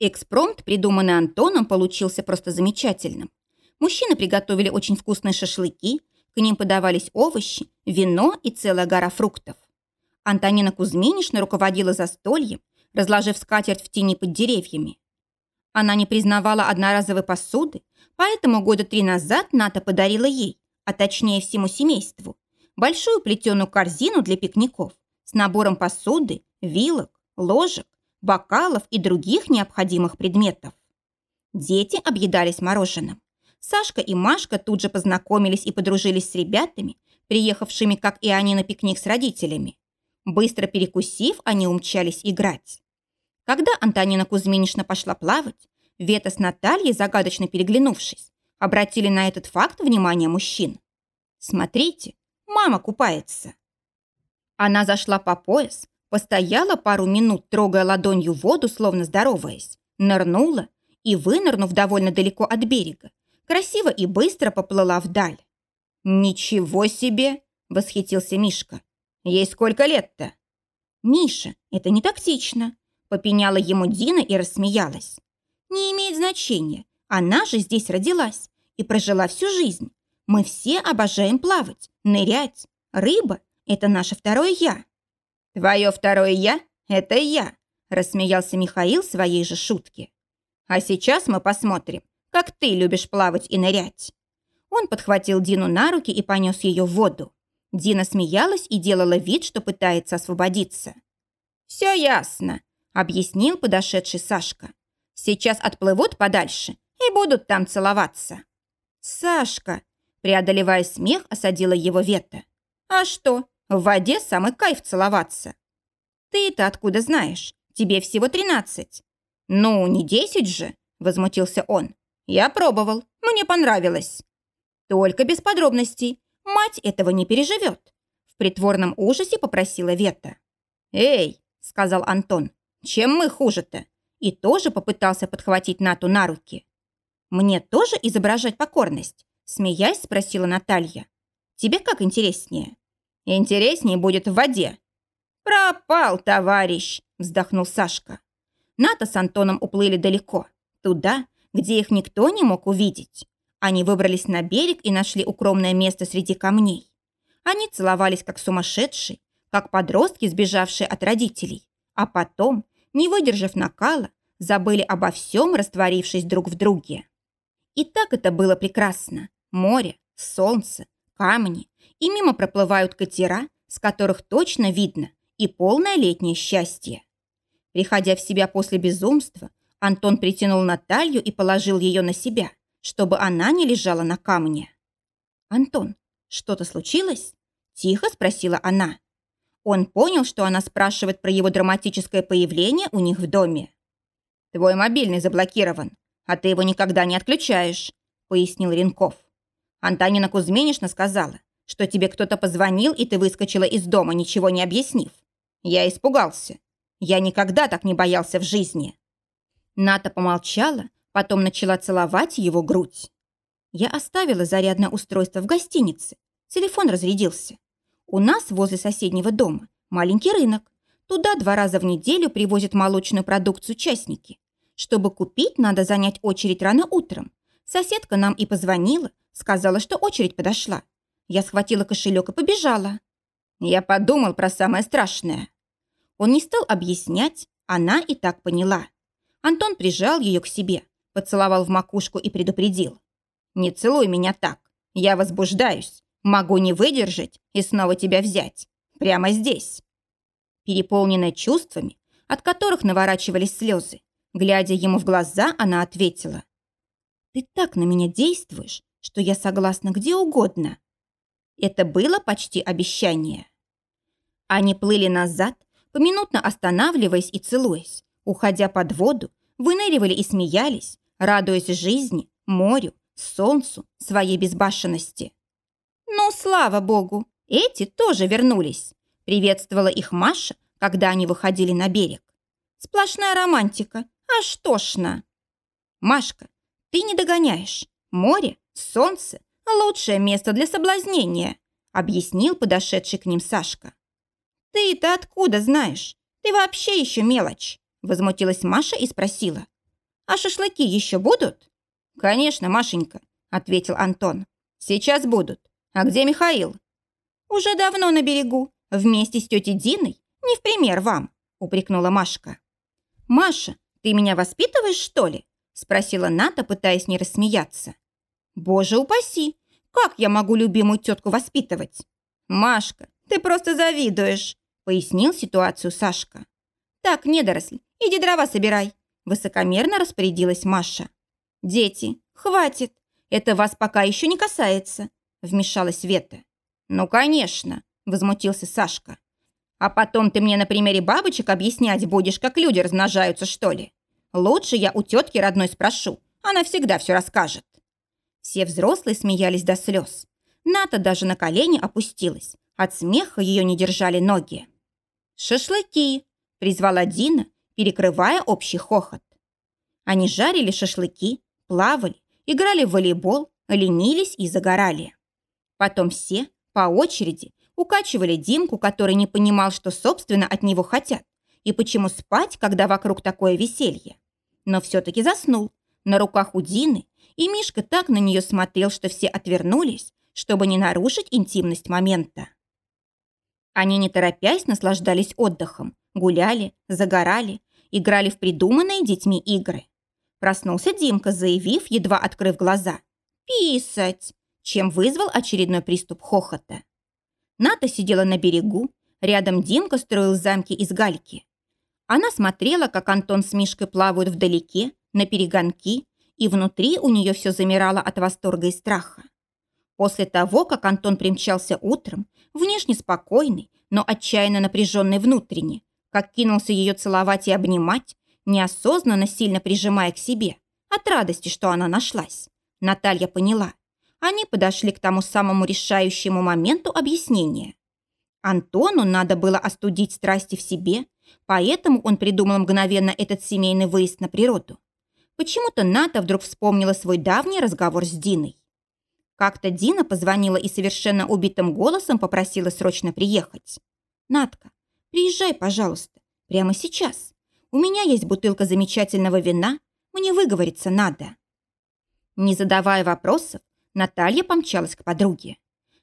Экспромт, придуманный Антоном, получился просто замечательным. Мужчины приготовили очень вкусные шашлыки, к ним подавались овощи, вино и целая гора фруктов. Антонина Кузьминишна руководила застольем, разложив скатерть в тени под деревьями. Она не признавала одноразовой посуды, поэтому года три назад Ната подарила ей, а точнее всему семейству, большую плетеную корзину для пикников с набором посуды, вилок, ложек, бокалов и других необходимых предметов. Дети объедались мороженым. Сашка и Машка тут же познакомились и подружились с ребятами, приехавшими, как и они, на пикник с родителями. Быстро перекусив, они умчались играть. Когда Антонина Кузьминишна пошла плавать, Вета с Натальей, загадочно переглянувшись, обратили на этот факт внимание мужчин. «Смотрите, мама купается». Она зашла по пояс, постояла пару минут, трогая ладонью воду, словно здороваясь, нырнула и, вынырнув довольно далеко от берега, красиво и быстро поплыла вдаль. «Ничего себе!» – восхитился Мишка. «Ей сколько лет-то?» «Миша, это не тактично», – попеняла ему Дина и рассмеялась. «Не имеет значения. Она же здесь родилась и прожила всю жизнь. Мы все обожаем плавать, нырять. Рыба – это наше второе «я». «Твое второе «я» – это я», – рассмеялся Михаил своей же шутке. «А сейчас мы посмотрим, как ты любишь плавать и нырять». Он подхватил Дину на руки и понес ее в воду. Дина смеялась и делала вид, что пытается освободиться. «Все ясно», – объяснил подошедший Сашка. «Сейчас отплывут подальше и будут там целоваться». «Сашка», – преодолевая смех, осадила его Вета. «А что, в воде самый кайф целоваться». «Ты-то откуда знаешь? Тебе всего тринадцать». «Ну, не десять же», – возмутился он. «Я пробовал, мне понравилось». «Только без подробностей. Мать этого не переживет», – в притворном ужасе попросила Вета. «Эй», – сказал Антон, – «чем мы хуже-то?» И тоже попытался подхватить Нату на руки. «Мне тоже изображать покорность?» – смеясь спросила Наталья. «Тебе как интереснее?» «Интереснее будет в воде». «Пропал, товарищ!» – вздохнул Сашка. Ната с Антоном уплыли далеко, туда, где их никто не мог увидеть. Они выбрались на берег и нашли укромное место среди камней. Они целовались как сумасшедшие, как подростки, сбежавшие от родителей. А потом, не выдержав накала, забыли обо всем, растворившись друг в друге. И так это было прекрасно. Море, солнце, камни. И мимо проплывают катера, с которых точно видно и полное летнее счастье. Приходя в себя после безумства, Антон притянул Наталью и положил ее на себя, чтобы она не лежала на камне. «Антон, что-то случилось?» – тихо спросила она. Он понял, что она спрашивает про его драматическое появление у них в доме. «Твой мобильный заблокирован, а ты его никогда не отключаешь», – пояснил Ренков. Антонина Кузьминишна сказала, что тебе кто-то позвонил, и ты выскочила из дома, ничего не объяснив. Я испугался. Я никогда так не боялся в жизни. Ната помолчала, потом начала целовать его грудь. Я оставила зарядное устройство в гостинице. Телефон разрядился. У нас возле соседнего дома маленький рынок. Туда два раза в неделю привозят молочную продукцию частники. Чтобы купить, надо занять очередь рано утром. Соседка нам и позвонила, сказала, что очередь подошла. Я схватила кошелек и побежала. Я подумал про самое страшное. Он не стал объяснять, она и так поняла. Антон прижал ее к себе, поцеловал в макушку и предупредил. «Не целуй меня так. Я возбуждаюсь. Могу не выдержать и снова тебя взять. Прямо здесь». Переполненная чувствами, от которых наворачивались слезы, глядя ему в глаза, она ответила. «Ты так на меня действуешь, что я согласна где угодно». Это было почти обещание. Они плыли назад, поминутно останавливаясь и целуясь, уходя под воду, выныривали и смеялись, радуясь жизни, морю, солнцу, своей безбашенности. «Ну, слава богу, эти тоже вернулись», приветствовала их Маша, когда они выходили на берег. «Сплошная романтика, аж тошно». «Машка, ты не догоняешь. Море, солнце – лучшее место для соблазнения», объяснил подошедший к ним Сашка. «Ты-то откуда знаешь? Ты вообще еще мелочь!» Возмутилась Маша и спросила. А шашлыки еще будут?» «Конечно, Машенька», — ответил Антон. «Сейчас будут. А где Михаил?» «Уже давно на берегу, вместе с тетей Диной, не в пример вам», — упрекнула Машка. «Маша, ты меня воспитываешь, что ли?» — спросила Ната, пытаясь не рассмеяться. «Боже упаси! Как я могу любимую тетку воспитывать?» «Машка, ты просто завидуешь», — пояснил ситуацию Сашка. «Так, недоросль, иди дрова собирай», — высокомерно распорядилась Маша. «Дети, хватит, это вас пока еще не касается», — вмешалась Вета. «Ну, конечно», — возмутился Сашка. «А потом ты мне на примере бабочек объяснять будешь, как люди размножаются, что ли? Лучше я у тетки родной спрошу, она всегда все расскажет». Все взрослые смеялись до слез. Ната даже на колени опустилась. От смеха ее не держали ноги. «Шашлыки!» – призвала Дина, перекрывая общий хохот. Они жарили шашлыки, плавали, играли в волейбол, ленились и загорали. Потом все, по очереди, укачивали Димку, который не понимал, что, собственно, от него хотят, и почему спать, когда вокруг такое веселье. Но все-таки заснул, на руках у Дины, и Мишка так на нее смотрел, что все отвернулись, чтобы не нарушить интимность момента. Они, не торопясь, наслаждались отдыхом, гуляли, загорали, играли в придуманные детьми игры. Проснулся Димка, заявив, едва открыв глаза. «Писать!» чем вызвал очередной приступ хохота. Ната сидела на берегу, рядом Димка строил замки из гальки. Она смотрела, как Антон с Мишкой плавают вдалеке, на перегонки, и внутри у нее все замирало от восторга и страха. После того, как Антон примчался утром, внешне спокойный, но отчаянно напряженный внутренне, как кинулся ее целовать и обнимать, неосознанно сильно прижимая к себе, от радости, что она нашлась. Наталья поняла, они подошли к тому самому решающему моменту объяснения. Антону надо было остудить страсти в себе, поэтому он придумал мгновенно этот семейный выезд на природу. Почему-то Ната вдруг вспомнила свой давний разговор с Диной. Как-то Дина позвонила и совершенно убитым голосом попросила срочно приехать. «Натка, приезжай, пожалуйста, прямо сейчас. У меня есть бутылка замечательного вина, мне выговориться надо». Не задавая вопросов, Наталья помчалась к подруге.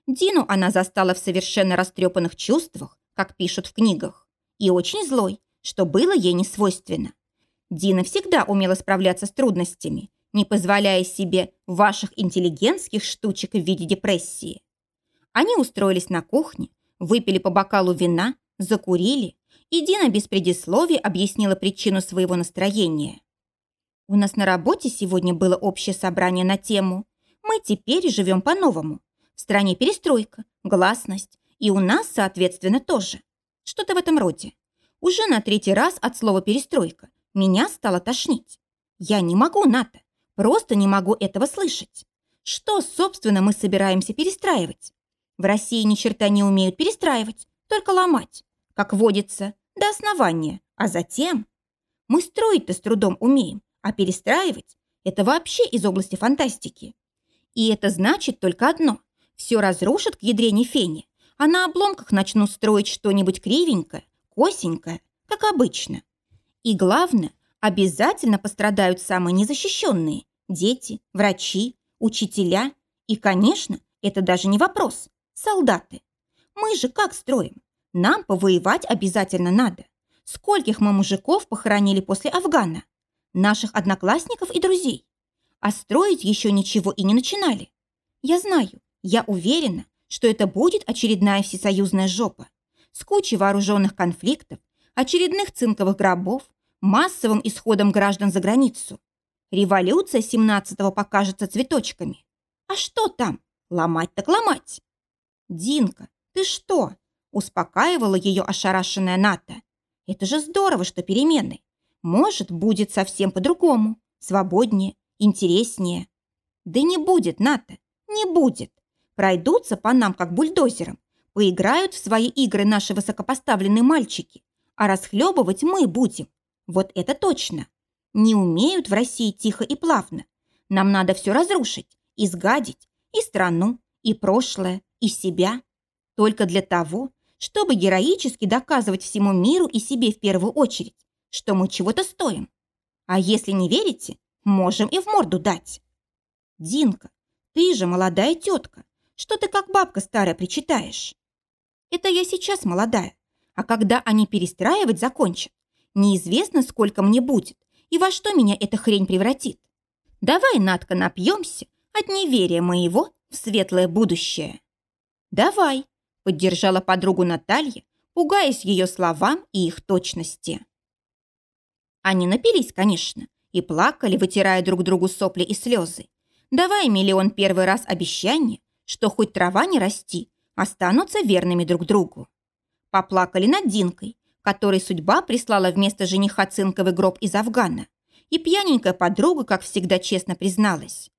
Дину она застала в совершенно растрепанных чувствах, как пишут в книгах, и очень злой, что было ей не свойственно. Дина всегда умела справляться с трудностями, не позволяя себе ваших интеллигентских штучек в виде депрессии. Они устроились на кухне, выпили по бокалу вина, закурили, и Дина без предисловий объяснила причину своего настроения. «У нас на работе сегодня было общее собрание на тему мы теперь живем по-новому. В стране перестройка, гласность, и у нас, соответственно, тоже. Что-то в этом роде. Уже на третий раз от слова «перестройка» меня стало тошнить. Я не могу, Ната, просто не могу этого слышать. Что, собственно, мы собираемся перестраивать? В России ни черта не умеют перестраивать, только ломать. Как водится, до основания, а затем... Мы строить-то с трудом умеем, а перестраивать – это вообще из области фантастики. И это значит только одно. Все разрушат к ядрене фени, а на обломках начнут строить что-нибудь кривенькое, косенькое, как обычно. И главное, обязательно пострадают самые незащищенные – дети, врачи, учителя и, конечно, это даже не вопрос – солдаты. Мы же как строим? Нам повоевать обязательно надо. Скольких мы мужиков похоронили после Афгана? Наших одноклассников и друзей. А строить еще ничего и не начинали. Я знаю, я уверена, что это будет очередная всесоюзная жопа. С кучей вооруженных конфликтов, очередных цинковых гробов, массовым исходом граждан за границу. Революция 17-го покажется цветочками. А что там? Ломать так ломать. Динка, ты что? Успокаивала ее ошарашенная Ната. Это же здорово, что перемены. Может, будет совсем по-другому, свободнее, интереснее. Да не будет, Ната, не будет. Пройдутся по нам, как бульдозером. Поиграют в свои игры наши высокопоставленные мальчики. А расхлебывать мы будем. Вот это точно. Не умеют в России тихо и плавно. Нам надо все разрушить, изгадить. И страну, и прошлое, и себя. Только для того, чтобы героически доказывать всему миру и себе в первую очередь, что мы чего-то стоим. А если не верите, можем и в морду дать. Динка, ты же молодая тетка. Что ты как бабка старая причитаешь? Это я сейчас молодая. А когда они перестраивать закончат, неизвестно, сколько мне будет и во что меня эта хрень превратит. Давай, Натка, напьемся от неверия моего в светлое будущее. Давай, поддержала подругу Наталья, пугаясь ее словам и их точности. Они напились, конечно, и плакали, вытирая друг другу сопли и слезы, давая миллион первый раз обещания, что хоть трава не расти, останутся верными друг другу. Поплакали над Динкой, которой судьба прислала вместо жениха цинковый гроб из Афгана, и пьяненькая подруга, как всегда, честно призналась.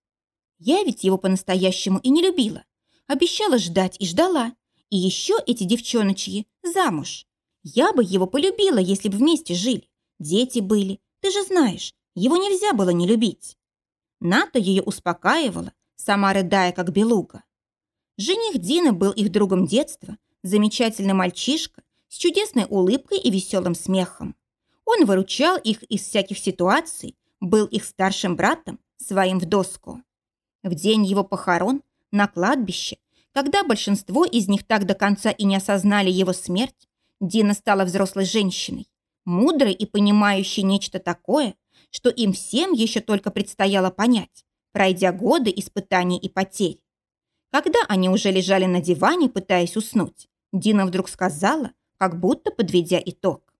Я ведь его по-настоящему и не любила. Обещала ждать и ждала. И еще эти девчоночьи замуж. Я бы его полюбила, если бы вместе жили. Дети были. Ты же знаешь, его нельзя было не любить. Ната ее успокаивала, сама рыдая, как белуга. Жених Дины был их другом детства, замечательный мальчишка с чудесной улыбкой и веселым смехом. Он выручал их из всяких ситуаций, был их старшим братом, своим в доску. В день его похорон на кладбище, когда большинство из них так до конца и не осознали его смерть, Дина стала взрослой женщиной, мудрой и понимающей нечто такое, что им всем еще только предстояло понять, пройдя годы испытаний и потерь. Когда они уже лежали на диване, пытаясь уснуть, Дина вдруг сказала, как будто подведя итог.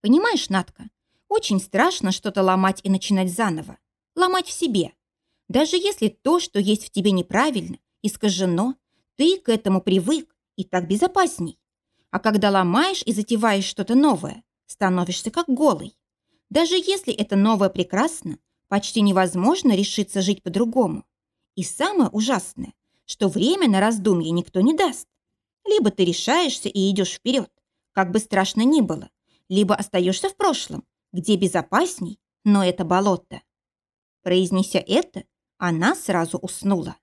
«Понимаешь, Натка, очень страшно что-то ломать и начинать заново. Ломать в себе. Даже если то, что есть в тебе неправильно, искажено, ты к этому привык, и так безопасней. А когда ломаешь и затеваешь что-то новое, становишься как голый. Даже если это новое прекрасно, почти невозможно решиться жить по-другому. И самое ужасное, что время на раздумье никто не даст. Либо ты решаешься и идешь вперед, как бы страшно ни было, либо остаешься в прошлом, где безопасней, но это болото. Произнеся это, она сразу уснула.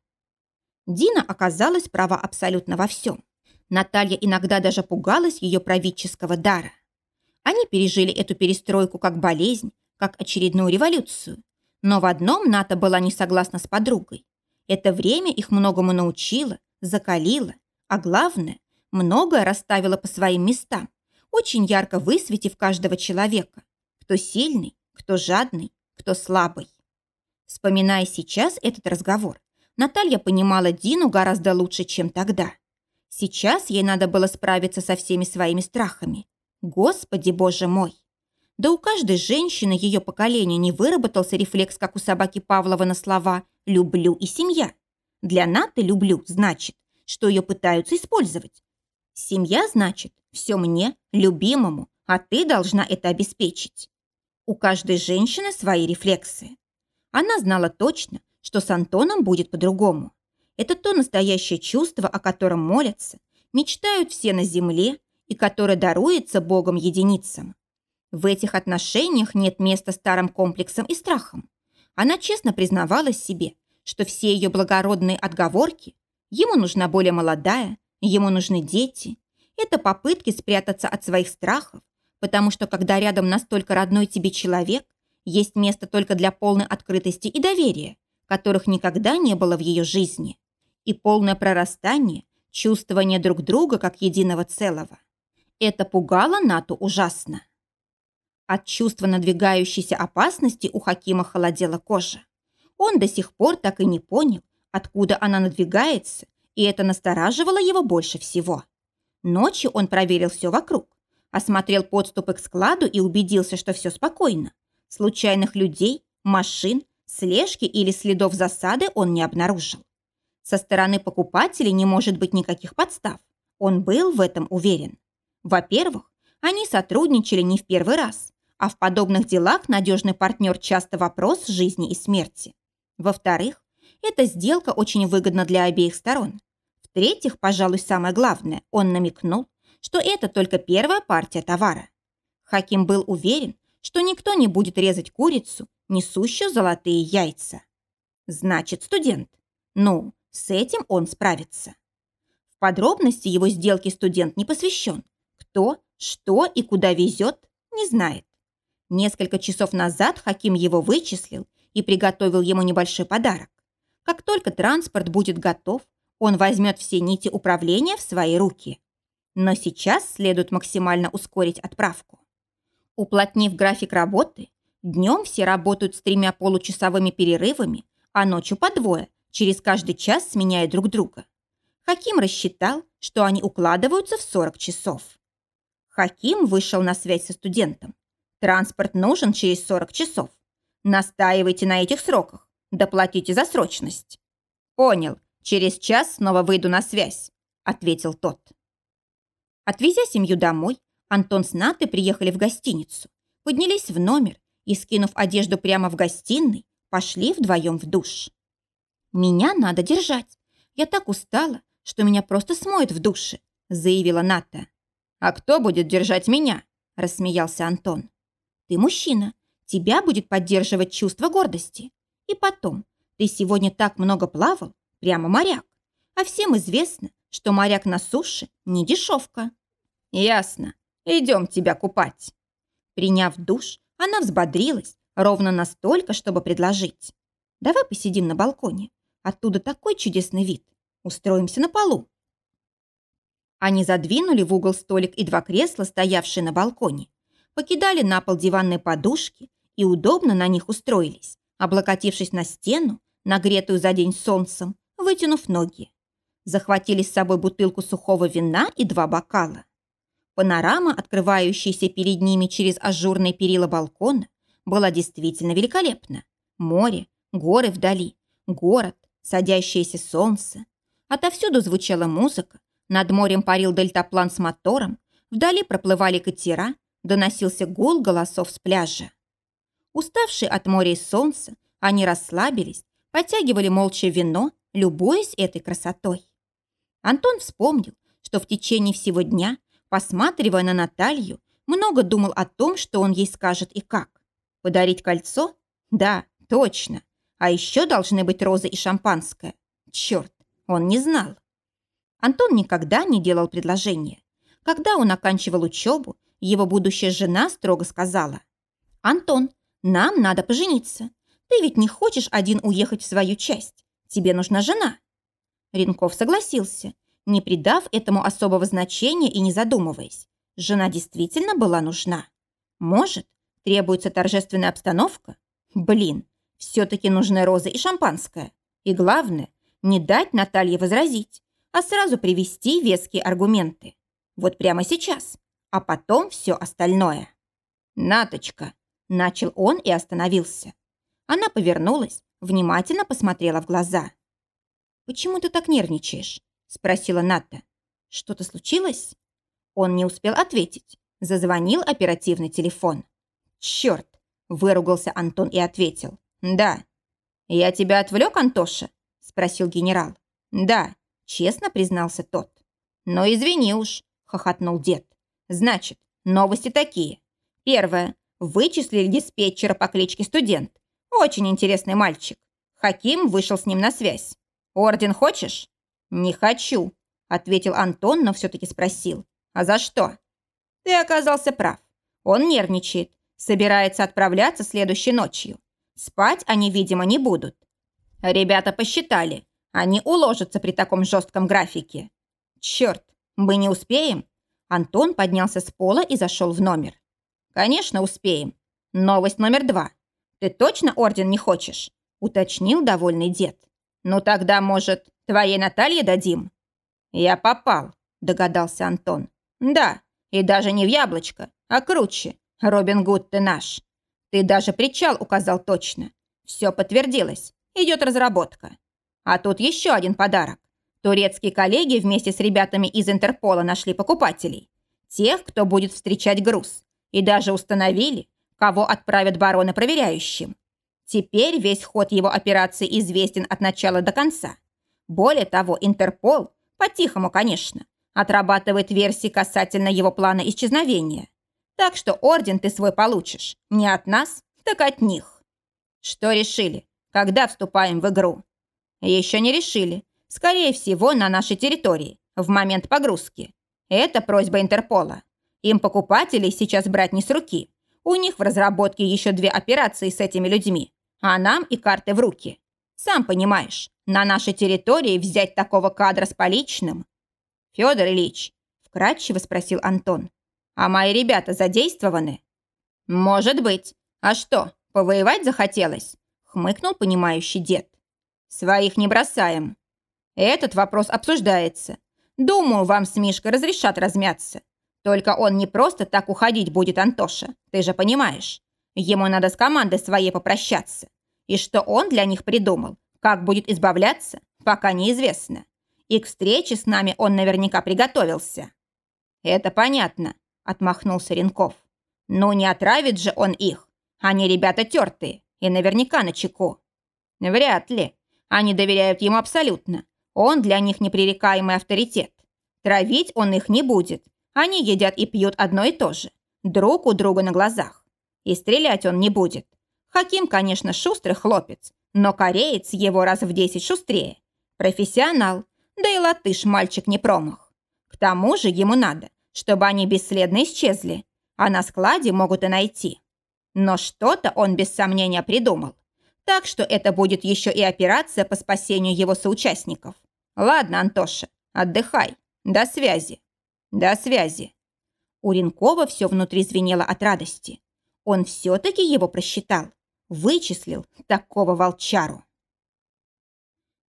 Дина оказалась права абсолютно во всем. Наталья иногда даже пугалась ее правительского дара. Они пережили эту перестройку как болезнь, как очередную революцию. Но в одном Ната была не согласна с подругой. Это время их многому научило, закалило, а главное, многое расставило по своим местам, очень ярко высветив каждого человека. Кто сильный, кто жадный, кто слабый. Вспоминая сейчас этот разговор, Наталья понимала Дину гораздо лучше, чем тогда. Сейчас ей надо было справиться со всеми своими страхами. Господи, боже мой! Да у каждой женщины ее поколения не выработался рефлекс, как у собаки Павлова на слова «люблю» и «семья». Для Наты «люблю» значит, что ее пытаются использовать. Семья значит «все мне, любимому, а ты должна это обеспечить». У каждой женщины свои рефлексы. Она знала точно, что с Антоном будет по-другому. Это то настоящее чувство, о котором молятся, мечтают все на земле и которое даруется Богом единицам. В этих отношениях нет места старым комплексам и страхам. Она честно признавалась себе, что все ее благородные отговорки ему нужна более молодая, ему нужны дети. Это попытки спрятаться от своих страхов, потому что когда рядом настолько родной тебе человек, есть место только для полной открытости и доверия, которых никогда не было в ее жизни, и полное прорастание, чувствование друг друга как единого целого. Это пугало Нату ужасно. От чувства надвигающейся опасности у Хакима холодела кожа. Он до сих пор так и не понял, откуда она надвигается, и это настораживало его больше всего. Ночью он проверил все вокруг, осмотрел подступы к складу и убедился, что все спокойно. Случайных людей, машин, слежки или следов засады он не обнаружил. Со стороны покупателей не может быть никаких подстав. Он был в этом уверен. Во-первых, они сотрудничали не в первый раз, а в подобных делах надежный партнер часто вопрос жизни и смерти. Во-вторых, эта сделка очень выгодна для обеих сторон. В-третьих, пожалуй, самое главное, он намекнул, что это только первая партия товара. Хаким был уверен, что никто не будет резать курицу, несущую золотые яйца. Значит, студент. Ну, с этим он справится. В подробности его сделки студент не посвящен, кто, что и куда везет, не знает. Несколько часов назад Хаким его вычислил и приготовил ему небольшой подарок. Как только транспорт будет готов, он возьмет все нити управления в свои руки. Но сейчас следует максимально ускорить отправку. Уплотнив график работы, днем все работают с тремя получасовыми перерывами, а ночью по двое, через каждый час сменяя друг друга. Хаким рассчитал, что они укладываются в 40 часов. Хаким вышел на связь со студентом. Транспорт нужен через 40 часов. Настаивайте на этих сроках. Доплатите за срочность. Понял. Через час снова выйду на связь, ответил тот. Отвезя семью домой, Антон с Натой приехали в гостиницу, поднялись в номер и, скинув одежду прямо в гостиной, пошли вдвоем в душ. «Меня надо держать. Я так устала, что меня просто смоет в душе», заявила Ната. «А кто будет держать меня?» рассмеялся Антон. «Ты мужчина. Тебя будет поддерживать чувство гордости. И потом, ты сегодня так много плавал, прямо моряк. А всем известно, что моряк на суше не дешевка». «Ясно. Идем тебя купать». Приняв душ, она взбодрилась ровно настолько, чтобы предложить. «Давай посидим на балконе. Оттуда такой чудесный вид. Устроимся на полу». Они задвинули в угол столик и два кресла, стоявшие на балконе, покидали на пол диванные подушки и удобно на них устроились, облокотившись на стену, нагретую за день солнцем, вытянув ноги. Захватили с собой бутылку сухого вина и два бокала. Панорама, открывающаяся перед ними через ажурные перила балкона, была действительно великолепна. Море, горы вдали, город, садящееся солнце. Отовсюду звучала музыка, над морем парил дельтаплан с мотором, вдали проплывали катера, доносился гул голосов с пляжа. Уставшие от моря и солнца, они расслабились, потягивали молча вино, любуясь этой красотой. Антон вспомнил, что в течение всего дня, посматривая на Наталью, много думал о том, что он ей скажет и как. Подарить кольцо? Да, точно. А еще должны быть розы и шампанское. Черт, он не знал. Антон никогда не делал предложения. Когда он оканчивал учебу, его будущая жена строго сказала. «Антон, нам надо пожениться. Ты ведь не хочешь один уехать в свою часть. Тебе нужна жена». Ренков согласился, не придав этому особого значения и не задумываясь. Жена действительно была нужна. Может, требуется торжественная обстановка? Блин, все-таки нужны розы и шампанское. И главное, не дать Наталье возразить, а сразу привести веские аргументы. Вот прямо сейчас. А потом все остальное. «Наточка», – начал он и остановился. Она повернулась, внимательно посмотрела в глаза. «Почему ты так нервничаешь?» – спросила Ната. «Что-то случилось?» Он не успел ответить. Зазвонил оперативный телефон. «Черт!» – выругался Антон и ответил. «Да». «Я тебя отвлек, Антоша?» – спросил генерал. «Да», – честно признался тот. «Но извини уж», – хохотнул дед. «Значит, новости такие. Первое. Вычислили диспетчера по кличке Студент. Очень интересный мальчик. Хаким вышел с ним на связь. Орден хочешь?» «Не хочу», – ответил Антон, но все-таки спросил. «А за что?» «Ты оказался прав. Он нервничает. Собирается отправляться следующей ночью. Спать они, видимо, не будут. Ребята посчитали. Они уложатся при таком жестком графике. Черт, мы не успеем? Антон поднялся с пола и зашел в номер. Конечно, успеем. Новость номер два. Ты точно орден не хочешь? Уточнил довольный дед. Ну тогда, может, твоей Наталье дадим? Я попал, догадался Антон. Да, и даже не в яблочко, а круче. Робин Гуд ты наш. Ты даже причал указал точно. Все подтвердилось. Идет разработка. А тут еще один подарок. Турецкие коллеги вместе с ребятами из Интерпола нашли покупателей. Тех, кто будет встречать груз. И даже установили, кого отправят бароны проверяющим. Теперь весь ход его операции известен от начала до конца. Более того, Интерпол, по-тихому, конечно, отрабатывает версии касательно его плана исчезновения. Так что орден ты свой получишь. Не от нас, так от них. Что решили? Когда вступаем в игру? Еще не решили. Скорее всего, на нашей территории, в момент погрузки. Это просьба Интерпола. Им покупателей сейчас брать не с руки. У них в разработке еще две операции с этими людьми, а нам и карты в руки. Сам понимаешь, на нашей территории взять такого кадра с поличным. Федор Ильич, вкратчиво спросил Антон, а мои ребята задействованы? Может быть. А что, повоевать захотелось? Хмыкнул понимающий дед. Своих не бросаем. Этот вопрос обсуждается. Думаю, вам с Мишкой разрешат размяться. Только он не просто так уходить будет, Антоша, ты же понимаешь. Ему надо с командой своей попрощаться. И что он для них придумал, как будет избавляться, пока неизвестно. И к встрече с нами он наверняка приготовился. Это понятно, отмахнулся Ренков. Но не отравит же он их. Они ребята тертые и наверняка на чеку. Вряд ли. Они доверяют ему абсолютно. Он для них непререкаемый авторитет. Травить он их не будет. Они едят и пьют одно и то же. Друг у друга на глазах. И стрелять он не будет. Хаким, конечно, шустрый хлопец, но кореец его раз в десять шустрее. Профессионал, да и латыш мальчик не промах. К тому же ему надо, чтобы они бесследно исчезли, а на складе могут и найти. Но что-то он без сомнения придумал. Так что это будет еще и операция по спасению его соучастников. Ладно, Антоша, отдыхай. До связи. До связи. У Ренкова все внутри звенело от радости. Он все-таки его просчитал. Вычислил такого волчару.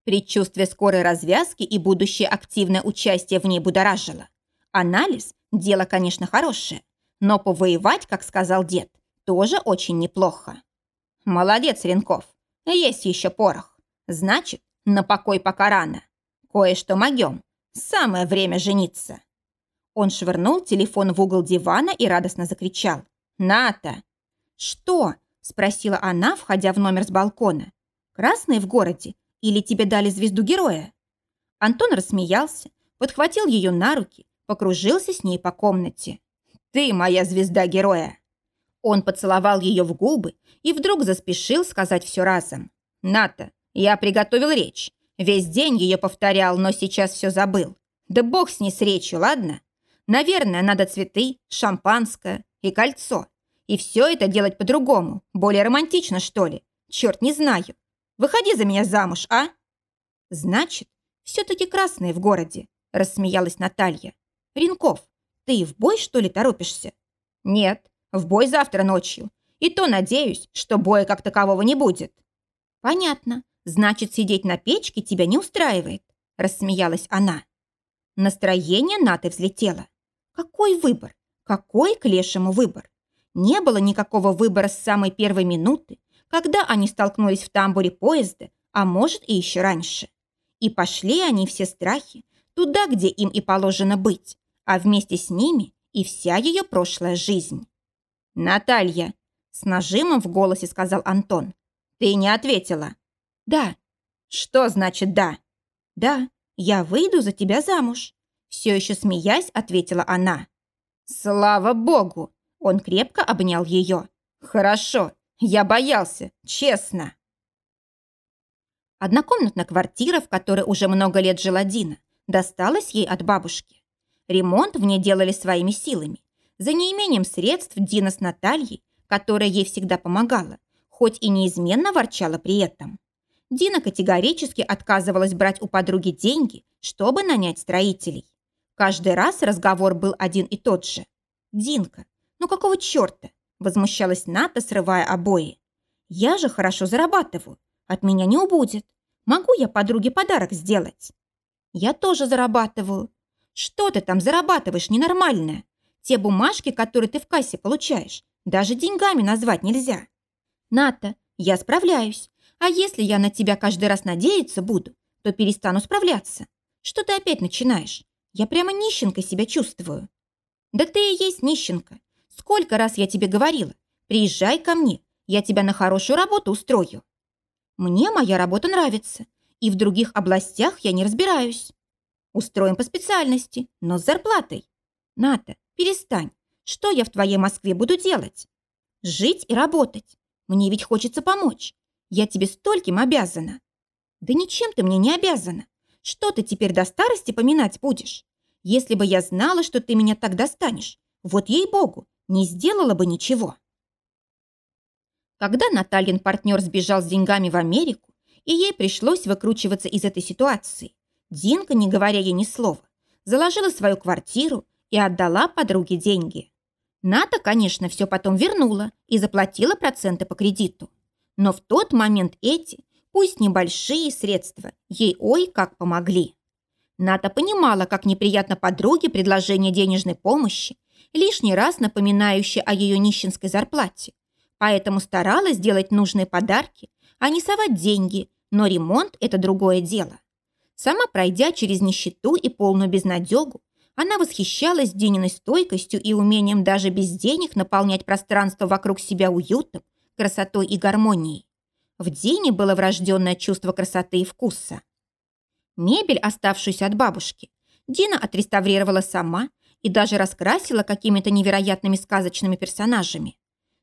Предчувствие скорой развязки и будущее активное участие в ней будоражило. Анализ – дело, конечно, хорошее, но повоевать, как сказал дед, тоже очень неплохо. Молодец, Ренков. Есть еще порох. Значит, на покой пока рано. Кое-что могем. Самое время жениться. Он швырнул телефон в угол дивана и радостно закричал. «Ната!» «Что?» – спросила она, входя в номер с балкона. «Красный в городе? Или тебе дали звезду героя?» Антон рассмеялся, подхватил ее на руки, покружился с ней по комнате. «Ты моя звезда героя!» Он поцеловал ее в губы и вдруг заспешил сказать все разом. «Ната, я приготовил речь. Весь день ее повторял, но сейчас все забыл. Да бог с ней с речью, ладно? Наверное, надо цветы, шампанское и кольцо. И все это делать по-другому, более романтично, что ли. Черт, не знаю. Выходи за меня замуж, а?» «Значит, все-таки красные в городе», – рассмеялась Наталья. «Ренков, ты в бой, что ли, торопишься?» «Нет, в бой завтра ночью. И то надеюсь, что боя как такового не будет». «Понятно. Значит, сидеть на печке тебя не устраивает», – рассмеялась она. Настроение Наты взлетело. Какой выбор? Какой к лешему выбор? Не было никакого выбора с самой первой минуты, когда они столкнулись в тамбуре поезда, а может и еще раньше. И пошли они все страхи туда, где им и положено быть, а вместе с ними и вся ее прошлая жизнь. «Наталья!» – с нажимом в голосе сказал Антон. «Ты не ответила». «Да». «Что значит «да»?» «Да, я выйду за тебя замуж», – все еще смеясь ответила она. «Слава богу!» – он крепко обнял ее. «Хорошо, я боялся, честно». Однокомнатная квартира, в которой уже много лет жила Дина, досталась ей от бабушки. Ремонт в ней делали своими силами. За неимением средств Дина с Натальей, которая ей всегда помогала, хоть и неизменно ворчала при этом. Дина категорически отказывалась брать у подруги деньги, чтобы нанять строителей. Каждый раз разговор был один и тот же. «Динка, ну какого черта?» – возмущалась Ната, срывая обои. «Я же хорошо зарабатываю. От меня не убудет. Могу я подруге подарок сделать?» «Я тоже зарабатываю». «Что ты там зарабатываешь ненормальное? Те бумажки, которые ты в кассе получаешь, даже деньгами назвать нельзя. Ната, я справляюсь. А если я на тебя каждый раз надеяться буду, то перестану справляться. Что ты опять начинаешь? Я прямо нищенкой себя чувствую. Да ты и есть нищенка. Сколько раз я тебе говорила, приезжай ко мне, я тебя на хорошую работу устрою. Мне моя работа нравится, и в других областях я не разбираюсь. Устроим по специальности, но с зарплатой. Ната, Перестань. Что я в твоей Москве буду делать? Жить и работать. Мне ведь хочется помочь. Я тебе стольким обязана. Да ничем ты мне не обязана. Что ты теперь до старости поминать будешь? Если бы я знала, что ты меня так достанешь, вот ей-богу, не сделала бы ничего. Когда Натальин партнер сбежал с деньгами в Америку, и ей пришлось выкручиваться из этой ситуации, Динка, не говоря ей ни слова, заложила свою квартиру и отдала подруге деньги. Ната, конечно, все потом вернула и заплатила проценты по кредиту. Но в тот момент эти, пусть небольшие средства, ей ой как помогли. Ната понимала, как неприятно подруге предложение денежной помощи, лишний раз напоминающее о ее нищенской зарплате, поэтому старалась делать нужные подарки, а не совать деньги, но ремонт – это другое дело. Сама пройдя через нищету и полную безнадегу, она восхищалась Дининой стойкостью и умением даже без денег наполнять пространство вокруг себя уютом, красотой и гармонией. В Дине было врожденное чувство красоты и вкуса. Мебель, оставшуюся от бабушки, Дина отреставрировала сама и даже раскрасила какими-то невероятными сказочными персонажами.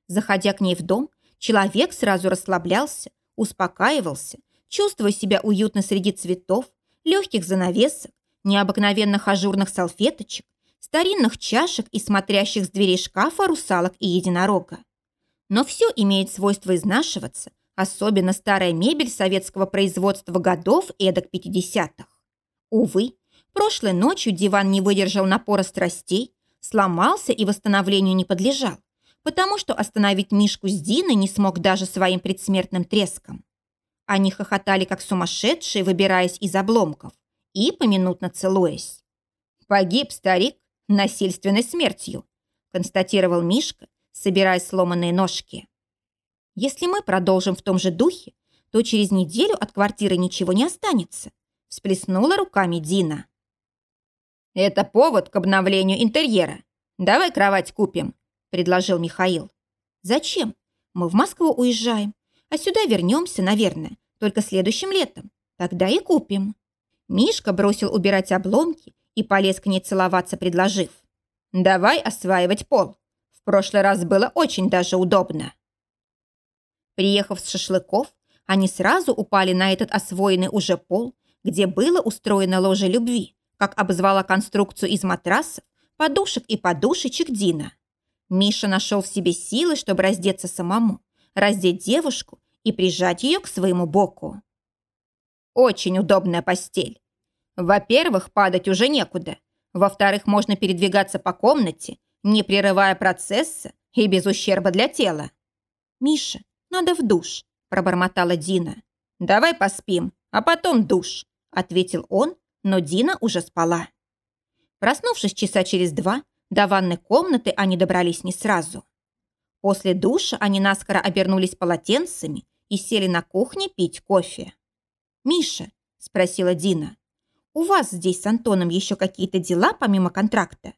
Заходя к ней в дом, человек сразу расслаблялся, успокаивался, чувствуя себя уютно среди цветов, легких занавесок, необыкновенных ажурных салфеточек, старинных чашек и смотрящих с дверей шкафа русалок и единорога. Но все имеет свойство изнашиваться, особенно старая мебель советского производства годов эдак 50-х. Увы, прошлой ночью диван не выдержал напора страстей, сломался и восстановлению не подлежал потому что остановить Мишку с Диной не смог даже своим предсмертным треском. Они хохотали, как сумасшедшие, выбираясь из обломков и поминутно целуясь. «Погиб старик насильственной смертью», констатировал Мишка, собирая сломанные ножки. «Если мы продолжим в том же духе, то через неделю от квартиры ничего не останется», всплеснула руками Дина. «Это повод к обновлению интерьера. Давай кровать купим предложил Михаил. «Зачем? Мы в Москву уезжаем, а сюда вернемся, наверное, только следующим летом. Тогда и купим». Мишка бросил убирать обломки и полез к ней целоваться, предложив. «Давай осваивать пол. В прошлый раз было очень даже удобно». Приехав с шашлыков, они сразу упали на этот освоенный уже пол, где было устроено ложе любви, как обозвала конструкцию из матрасов, подушек и подушечек Дина. Миша нашел в себе силы, чтобы раздеться самому, раздеть девушку и прижать ее к своему боку. Очень удобная постель. Во-первых, падать уже некуда. Во-вторых, можно передвигаться по комнате, не прерывая процесса и без ущерба для тела. «Миша, надо в душ», – пробормотала Дина. «Давай поспим, а потом душ», – ответил он, но Дина уже спала. Проснувшись часа через два, до ванной комнаты они добрались не сразу. После душа они наскоро обернулись полотенцами и сели на кухне пить кофе. «Миша», – спросила Дина, – «у вас здесь с Антоном еще какие-то дела помимо контракта?»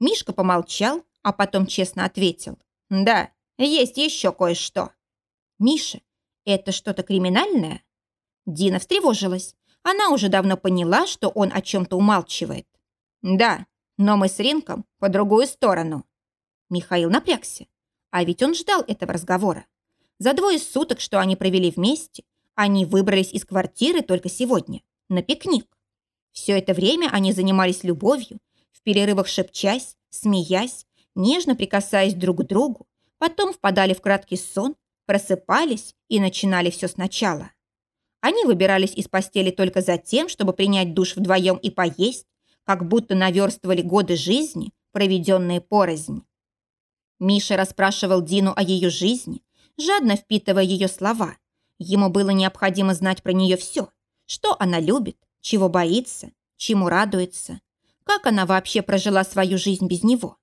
Мишка помолчал, а потом честно ответил. «Да, есть еще кое-что». «Миша, это что-то криминальное?» Дина встревожилась. Она уже давно поняла, что он о чем-то умалчивает. «Да, но мы с Ринком по другую сторону. Михаил напрягся. А ведь он ждал этого разговора. За двое суток, что они провели вместе, они выбрались из квартиры только сегодня, на пикник. Все это время они занимались любовью, в перерывах шепчась, смеясь, нежно прикасаясь друг к другу, потом впадали в краткий сон, просыпались и начинали все сначала. Они выбирались из постели только за тем, чтобы принять душ вдвоем и поесть, как будто наверстывали годы жизни, проведенные порознь. Миша расспрашивал Дину о ее жизни, жадно впитывая ее слова. Ему было необходимо знать про нее все, что она любит, чего боится, чему радуется, как она вообще прожила свою жизнь без него.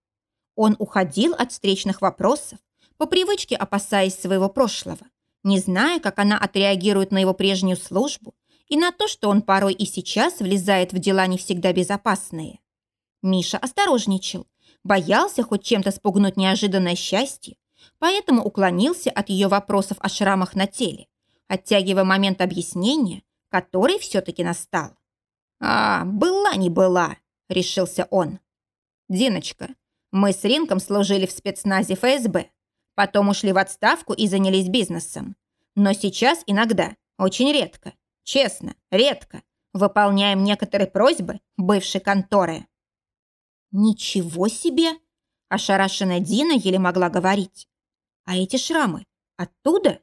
Он уходил от встречных вопросов, по привычке опасаясь своего прошлого, не зная, как она отреагирует на его прежнюю службу и на то, что он порой и сейчас влезает в дела не всегда безопасные. Миша осторожничал, боялся хоть чем-то спугнуть неожиданное счастье, поэтому уклонился от ее вопросов о шрамах на теле, оттягивая момент объяснения, который все-таки настал. «А, была не была», — решился он. «Диночка, мы с Ринком служили в спецназе ФСБ, потом ушли в отставку и занялись бизнесом. Но сейчас иногда, очень редко, Честно, редко. Выполняем некоторые просьбы бывшей конторы. Ничего себе! Ошарашенная Дина еле могла говорить. А эти шрамы, Оттуда?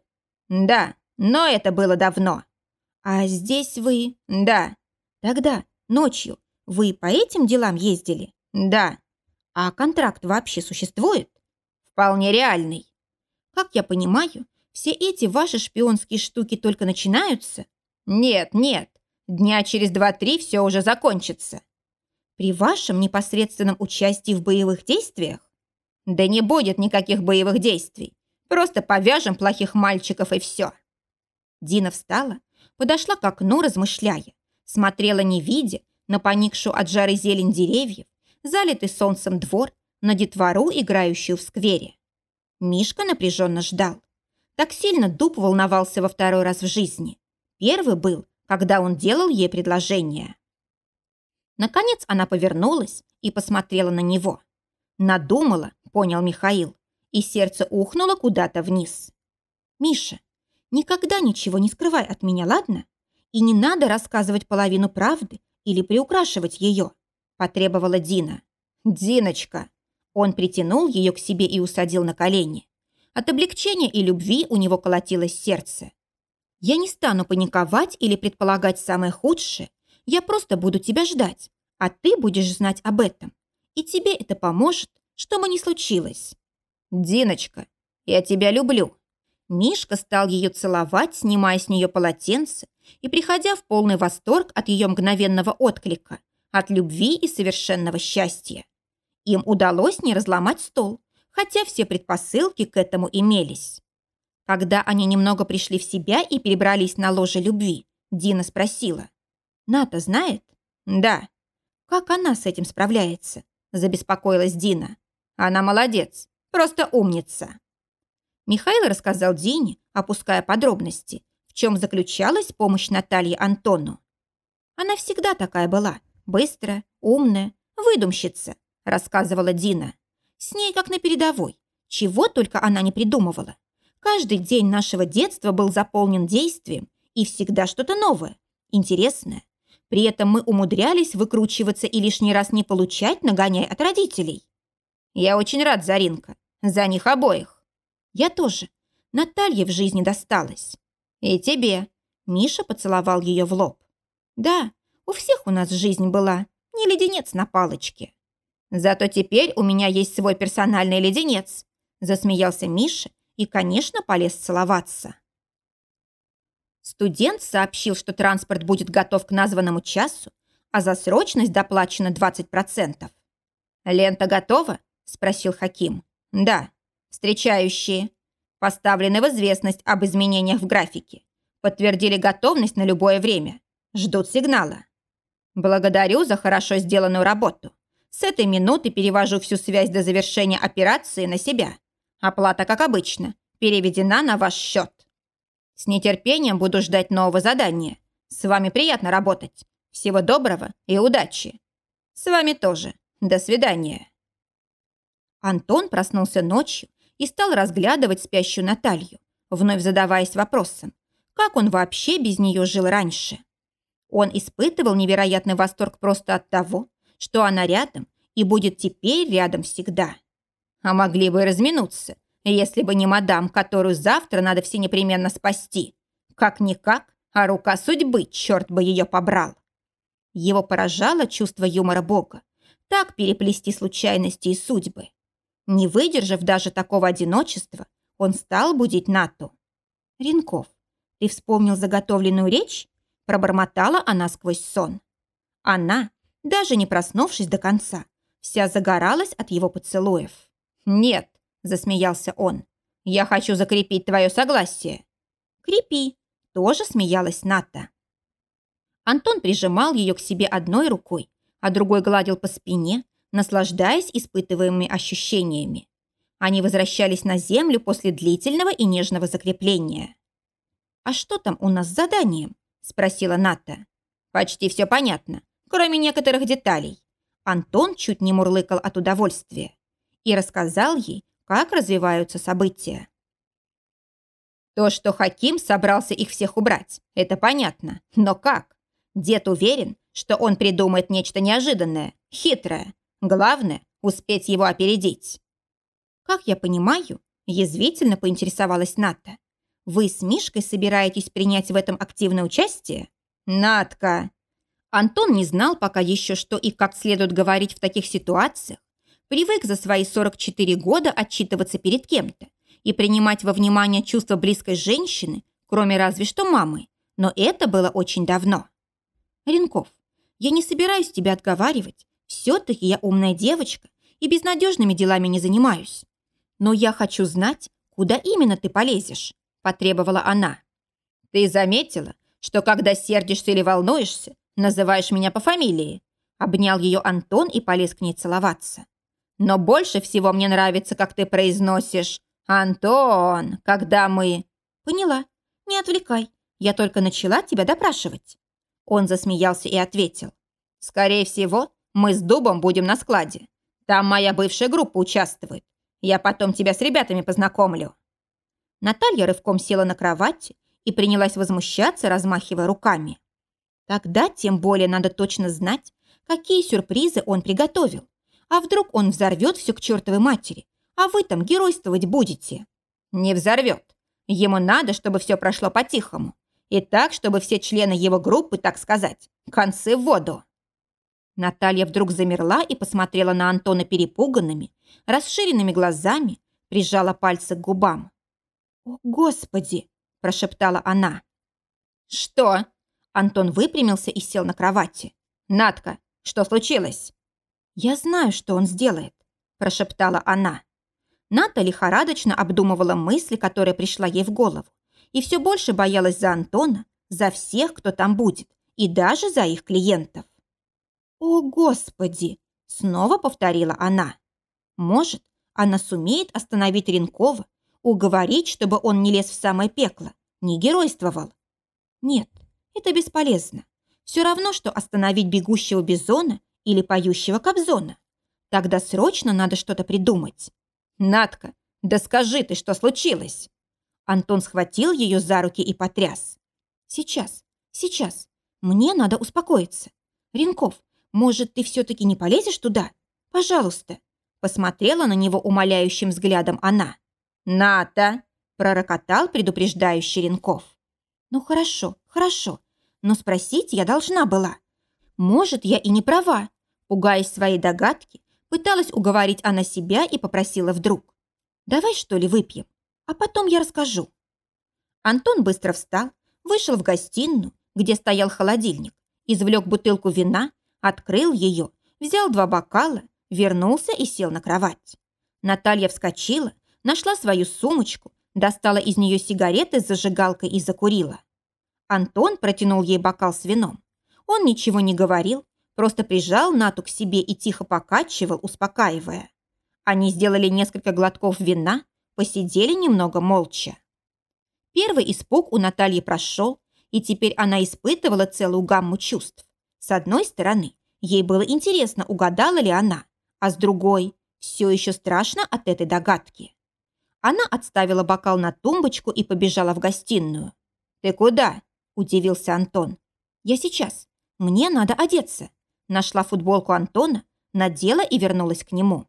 Да, но это было давно. А здесь вы... Да. Тогда, ночью, вы по этим делам ездили? Да. А контракт вообще существует? Вполне реальный. Как я понимаю, все эти ваши шпионские штуки только начинаются? Нет, нет. Дня через два-три все уже закончится. При вашем непосредственном участии в боевых действиях? Да не будет никаких боевых действий. Просто повяжем плохих мальчиков и все. Дина встала, подошла к окну, размышляя. Смотрела не видя, на поникшую от жары зелень деревьев, залитый солнцем двор, на детвору, играющую в сквере. Мишка напряженно ждал. Так сильно дуб волновался во второй раз в жизни. Первый был, когда он делал ей предложение. Наконец она повернулась и посмотрела на него. Надумала, понял Михаил, и сердце ухнуло куда-то вниз. «Миша, никогда ничего не скрывай от меня, ладно? И не надо рассказывать половину правды или приукрашивать ее», потребовала Дина. «Диночка!» Он притянул ее к себе и усадил на колени. От облегчения и любви у него колотилось сердце. «Я не стану паниковать или предполагать самое худшее. Я просто буду тебя ждать, а ты будешь знать об этом. И тебе это поможет, что бы ни случилось». «Диночка, я тебя люблю». Мишка стал ее целовать, снимая с нее полотенце и приходя в полный восторг от ее мгновенного отклика, от любви и совершенного счастья. Им удалось не разломать стол, хотя все предпосылки к этому имелись. Когда они немного пришли в себя и перебрались на ложе любви, Дина спросила. «Ната знает?» «Да». «Как она с этим справляется?» – забеспокоилась Дина. «Она молодец, просто умница». Михаил рассказал Дине, опуская подробности, в чем заключалась помощь Наталье Антону. Она всегда такая была, быстрая, умная, выдумщица, рассказывала Дина. С ней как на передовой. Чего только она не придумывала. Каждый день нашего детства был заполнен действием и всегда что-то новое, интересное. При этом мы умудрялись выкручиваться и лишний раз не получать, нагоняя от родителей. Я очень рад, Заринка. За них обоих. Я тоже. Наталье в жизни досталось. И тебе. Миша поцеловал ее в лоб. Да, у всех у нас жизнь была. Не леденец на палочке. Зато теперь у меня есть свой персональный леденец. Засмеялся Миша и, конечно, полез целоваться. Студент сообщил, что транспорт будет готов к названному часу, а за срочность доплачено 20%. «Лента готова?» – спросил Хаким. «Да. Встречающие. Поставлены в известность об изменениях в графике. Подтвердили готовность на любое время. Ждут сигнала. Благодарю за хорошо сделанную работу. С этой минуты перевожу всю связь до завершения операции на себя. Оплата, как обычно, переведена на ваш счет. С нетерпением буду ждать нового задания. С вами приятно работать. Всего доброго и удачи. С вами тоже. До свидания. Антон проснулся ночью и стал разглядывать спящую Наталью, вновь задаваясь вопросом, как он вообще без нее жил раньше. Он испытывал невероятный восторг просто от того, что она рядом и будет теперь рядом всегда. А могли бы и разминуться, если бы не мадам, которую завтра надо все непременно спасти. Как-никак, а рука судьбы, черт бы ее побрал. Его поражало чувство юмора Бога. Так переплести случайности и судьбы. Не выдержав даже такого одиночества, он стал будить Нату. «Ренков, ты вспомнил заготовленную речь?» Пробормотала она сквозь сон. Она, даже не проснувшись до конца, вся загоралась от его поцелуев. «Нет», – засмеялся он, – «я хочу закрепить твое согласие». «Крепи», – тоже смеялась Ната. Антон прижимал ее к себе одной рукой, а другой гладил по спине, наслаждаясь испытываемыми ощущениями. Они возвращались на землю после длительного и нежного закрепления. «А что там у нас с заданием?» – спросила Ната. «Почти все понятно, кроме некоторых деталей». Антон чуть не мурлыкал от удовольствия и рассказал ей, как развиваются события. То, что Хаким собрался их всех убрать, это понятно. Но как? Дед уверен, что он придумает нечто неожиданное, хитрое. Главное – успеть его опередить. Как я понимаю, Язвительно поинтересовалась Ната. «Вы с Мишкой собираетесь принять в этом активное участие?» «Натка!» Антон не знал пока еще, что и как следует говорить в таких ситуациях. Привык за свои 44 года отчитываться перед кем-то и принимать во внимание чувства близкой женщины, кроме разве что мамы. Но это было очень давно. Ренков, я не собираюсь тебя отговаривать. Все-таки я умная девочка и безнадежными делами не занимаюсь. Но я хочу знать, куда именно ты полезешь, потребовала она. Ты заметила, что когда сердишься или волнуешься, называешь меня по фамилии? Обнял ее Антон и полез к ней целоваться. Но больше всего мне нравится, как ты произносишь «Антон, когда мы...» «Поняла. Не отвлекай. Я только начала тебя допрашивать». Он засмеялся и ответил. «Скорее всего, мы с Дубом будем на складе. Там моя бывшая группа участвует. Я потом тебя с ребятами познакомлю». Наталья рывком села на кровати и принялась возмущаться, размахивая руками. Тогда тем более надо точно знать, какие сюрпризы он приготовил. А вдруг он взорвет все к чертовой матери, а вы там геройствовать будете. Не взорвет. Ему надо, чтобы все прошло по-тихому. И так, чтобы все члены его группы, так сказать, концы в воду. Наталья вдруг замерла и посмотрела на Антона перепуганными, расширенными глазами, прижала пальцы к губам. «О, Господи!» – прошептала она. «Что?» Антон выпрямился и сел на кровати. «Натка, что случилось?» «Я знаю, что он сделает», – прошептала она. Ната лихорадочно обдумывала мысли, которая пришла ей в голову, и все больше боялась за Антона, за всех, кто там будет, и даже за их клиентов. «О, Господи!» – снова повторила она. «Может, она сумеет остановить Ренкова, уговорить, чтобы он не лез в самое пекло, не геройствовал? Нет, это бесполезно. Все равно, что остановить бегущего бизона или поющего кобзона. Тогда срочно надо что-то придумать. «Натка, да скажи ты, что случилось?» Антон схватил ее за руки и потряс. «Сейчас, сейчас. Мне надо успокоиться. Ренков, может, ты все-таки не полезешь туда? Пожалуйста». Посмотрела на него умоляющим взглядом она. «Ната!» – пророкотал предупреждающий Ренков. «Ну хорошо, хорошо. Но спросить я должна была. Может, я и не права». Пугаясь своей догадки, Пыталась уговорить она себя и попросила вдруг. «Давай, что ли, выпьем, а потом я расскажу». Антон быстро встал, вышел в гостиную, где стоял холодильник, извлек бутылку вина, открыл ее, взял два бокала, вернулся и сел на кровать. Наталья вскочила, нашла свою сумочку, достала из нее сигареты с зажигалкой и закурила. Антон протянул ей бокал с вином. Он ничего не говорил, Просто прижал Нату к себе и тихо покачивал, успокаивая. Они сделали несколько глотков вина, посидели немного молча. Первый испуг у Натальи прошел, и теперь она испытывала целую гамму чувств. С одной стороны, ей было интересно, угадала ли она, а с другой, все еще страшно от этой догадки. Она отставила бокал на тумбочку и побежала в гостиную. «Ты куда?» – удивился Антон. «Я сейчас. Мне надо одеться. Нашла футболку Антона, надела и вернулась к нему.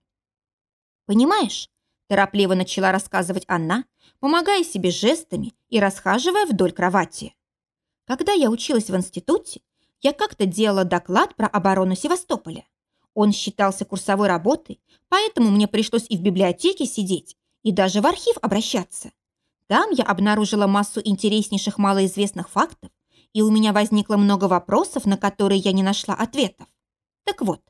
«Понимаешь?» – торопливо начала рассказывать она, помогая себе жестами и расхаживая вдоль кровати. «Когда я училась в институте, я как-то делала доклад про оборону Севастополя. Он считался курсовой работой, поэтому мне пришлось и в библиотеке сидеть, и даже в архив обращаться. Там я обнаружила массу интереснейших малоизвестных фактов, и у меня возникло много вопросов, на которые я не нашла ответов. Так вот,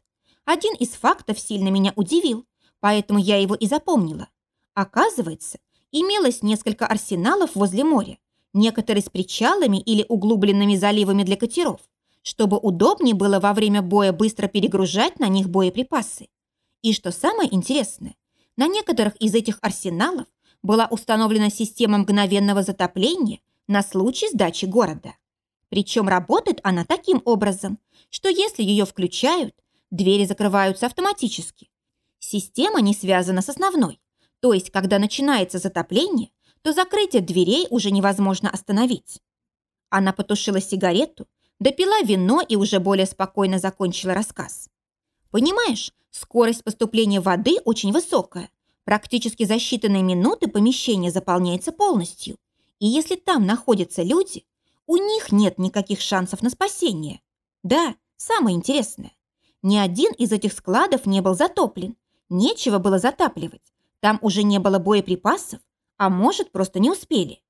один из фактов сильно меня удивил, поэтому я его и запомнила. Оказывается, имелось несколько арсеналов возле моря, некоторые с причалами или углубленными заливами для катеров, чтобы удобнее было во время боя быстро перегружать на них боеприпасы. И что самое интересное, на некоторых из этих арсеналов была установлена система мгновенного затопления на случай сдачи города. Причем работает она таким образом, что если ее включают, двери закрываются автоматически. Система не связана с основной, то есть когда начинается затопление, то закрытие дверей уже невозможно остановить. Она потушила сигарету, допила вино и уже более спокойно закончила рассказ. Понимаешь, скорость поступления воды очень высокая, Практически за считанные минуты помещение заполняется полностью. И если там находятся люди, у них нет никаких шансов на спасение. Да, самое интересное. Ни один из этих складов не был затоплен. Нечего было затапливать. Там уже не было боеприпасов, а может, просто не успели.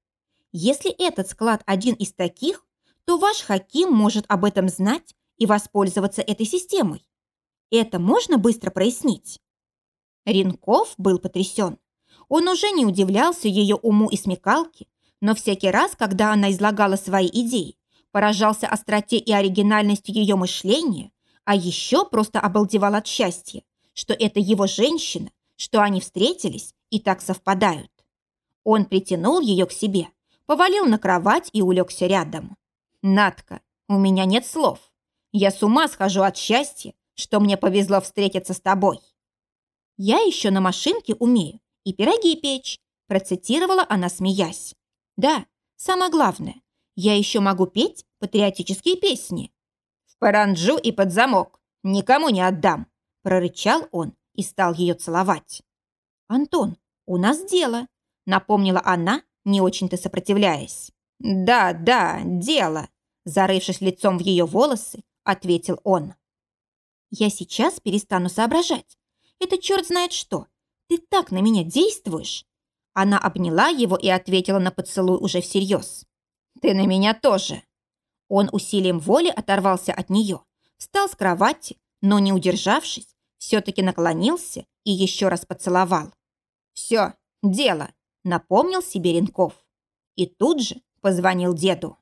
Если этот склад один из таких, то ваш Хаким может об этом знать и воспользоваться этой системой. Это можно быстро прояснить? Ренков был потрясен. Он уже не удивлялся ее уму и смекалке, но всякий раз, когда она излагала свои идеи, поражался остроте и оригинальности ее мышления, а еще просто обалдевал от счастья, что это его женщина, что они встретились и так совпадают. Он притянул ее к себе, повалил на кровать и улегся рядом. «Натка, у меня нет слов. Я с ума схожу от счастья, что мне повезло встретиться с тобой». «Я еще на машинке умею и пироги печь», процитировала она, смеясь. «Да, самое главное, я еще могу петь патриотические песни». «В паранджу и под замок. Никому не отдам», прорычал он и стал ее целовать. «Антон, у нас дело», напомнила она, не очень-то сопротивляясь. «Да, да, дело», зарывшись лицом в ее волосы, ответил он. «Я сейчас перестану соображать. Это черт знает что. Ты так на меня действуешь!» Она обняла его и ответила на поцелуй уже всерьез. «Ты на меня тоже!» Он усилием воли оторвался от нее, встал с кровати, но, не удержавшись, все-таки наклонился и еще раз поцеловал. «Все, дело!» – напомнил себе Ренков. И тут же позвонил деду.